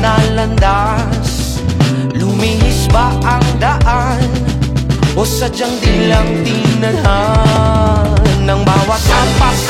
Na landas Lumihis ba ang daan? O sadyang di lang tinanhan Ng bawat ampas